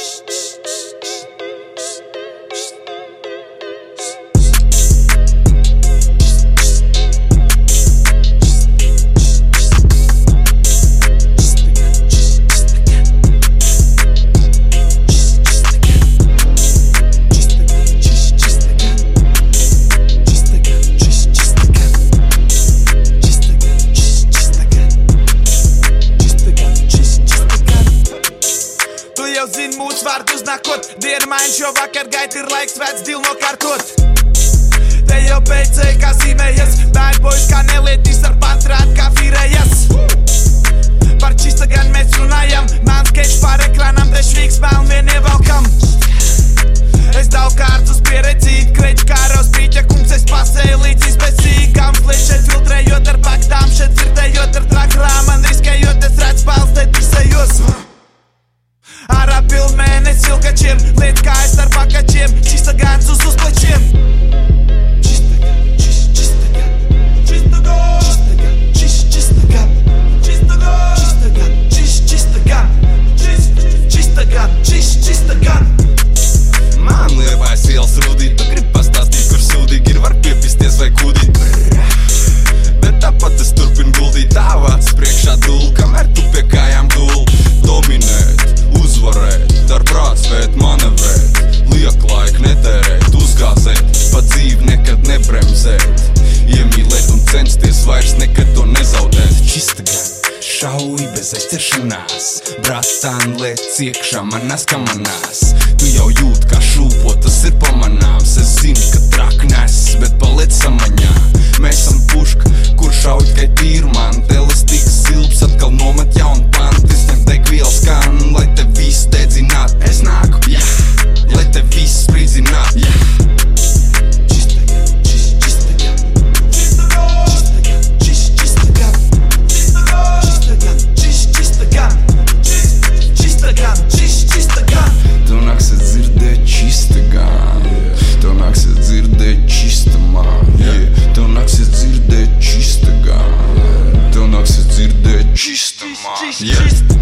Shh, shh. zina mūsu vārdus nākot. Diena maiņš jau vakar gaita ir laiks vērts dilu nokārtot. Te jau beidzēji kā zīmējas, bad boys kā nelietīs ar pantrāt kā vīrējas. Par čista gan mēs runājam, man sketch parekli. Pilnmēnes ilgačiem, liet kājas ar pakačiem Čista gāns uz uzplečiem Čista gan, čis, čista gan Čista gan, čista gan, čis, čista gan Čista gan, čista gan, čis, čista gan Čis, čista gan, čis, čista gan Man liepais ielas rudīt, tu gribi pastāstīt, kur sūdīgi ir var piepisties vai kūdīt. Bet tāpat es turpinu guldīt tāvā acis priekšā dūlu, Šauji bez aizķeršanās, brātām lēc iekšā manās kamanās. Tu jau jūt, Yeah.